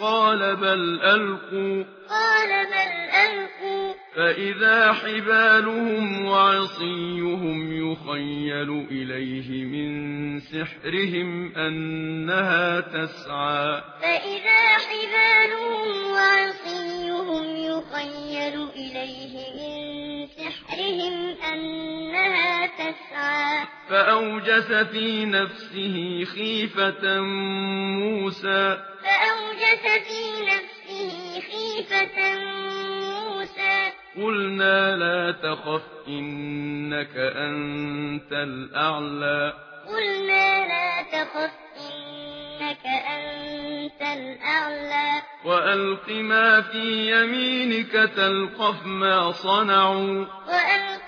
قال بل ألقوا. قال بل ألقوا. فإذا حبالهم وعصيهم يخيل إليه من سحرهم أنها تسعى. فإذا حبالهم فأوجس في نفسه خيفة موسى. فأوجس في نفسه خيفة موسى. قلنا لا تخف إنك أنت الأعلى. قلنا لا تخف إنك أنت الأعلى. وألق ما في يمينك تلقف ما صنعوا. وألق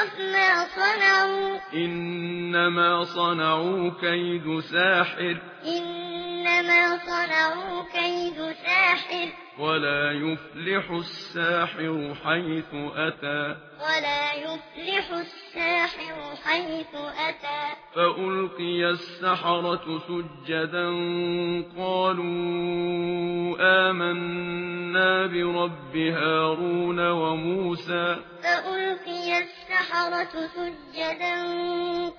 مهما صنعوا؟ إنما صنعوا كيد ساحر إنما صنعوا كيد ساحر ولا يفلح الساحر حيث أتى ولا يفلح الساحر حيث أتى فألقي السحرة سجدا قالوا آمنا برب هارون وموسى فألقي السحرة السحرة سجدا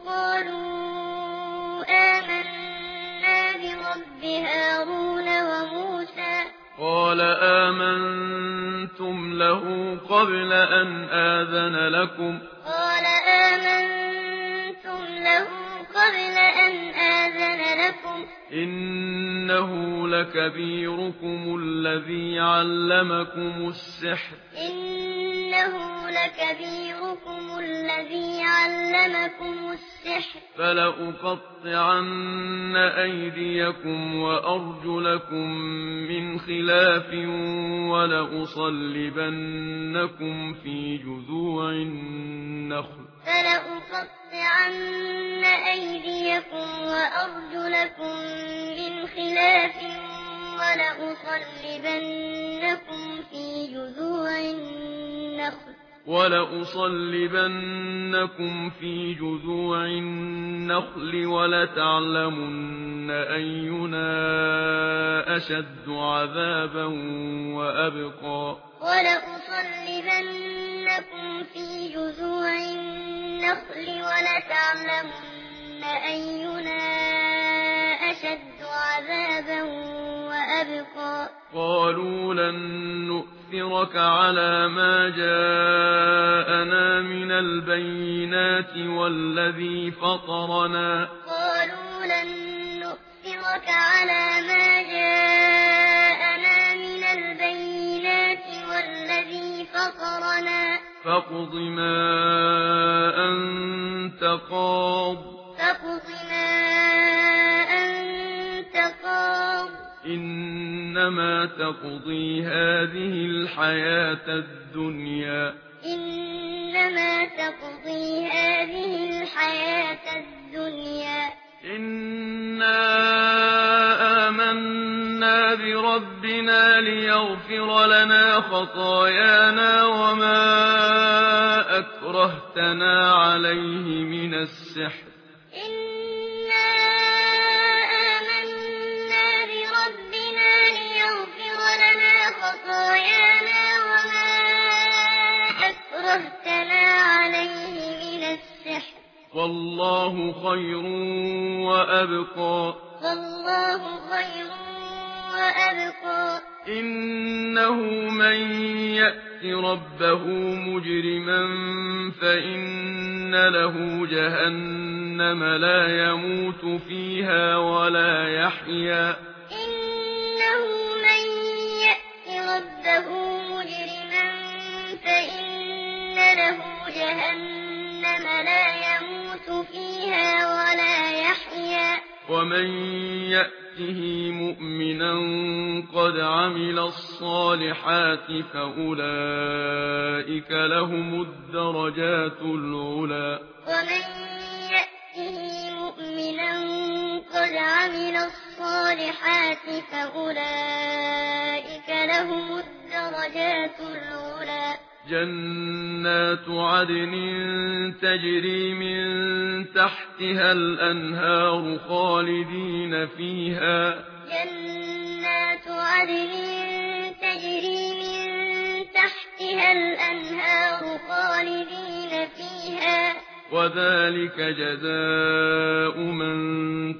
قالوا آمنا برب هارون وموسى. قال آمنتم له قبل أن آذن لكم. قال آمنتم له قبل أن آذن لكم. إنه لكبيركم الذي علمكم السحر. إنه لكبيركم الذي علمكم السحر. فلأقطعن أيديكم وأرجلكم من خلاف ولأصلبنكم في جذوع النخل. فلأقطعن أيديكم وأرجلكم من خلاف ولأصلبنكم في جذوع النخل. وَلَأُصَلِّبَنَّكُمْ فِي جُذُوعِ النَّخْلِ وَلَتَعْلَمُنَّ أَيُّنَا أَشَدُّ عَذَابًا وَأَبْقَى. وَلَأُصَلِبَنَّكُمْ فِي جُذُوعِ النَّخْلِ وَلَتَعْلَمُنَّ أَيُّنَا أَشَدُّ عَذَابًا وَأَبْقَى. قَالُوا لَن نُّؤْمِنَ لنصبرك على ما جاءنا من البينات والذي فطرنا. قالوا لن نؤثرك على ما جاءنا من البينات والذي فطرنا. فاقض ما أنت قاض. فاقض ما أنت قاض. إنما تقضي هذه الحياة الدنيا. إنما تقضي هذه الحياة الدنيا. إنا آمنا بربنا ليغفر لنا خطايانا وما أكرهتنا عليه من السحر. والله خير وأبقى. والله خير وأبقى. إنه من ياتي ربه مجرما فإن له جهنم لا يموت فيها ولا يحيى إنه من ياتي ربه مجرما فإن له جهنم لا يموت ومن يأته مؤمنا قد عمل الصالحات فأولئك لهم الدرجات العلا ومن يأته مؤمنا قد عمل الصالحات فأولئك لهم الدرجات العلا جنات عدن تجري من تحت تحتها الأنهار خالدين فيها. جنات عدن تجري من تحتها الأنهار خالدين فيها. وذلك جزاء من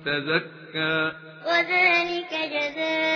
تزكى. وذلك جزاء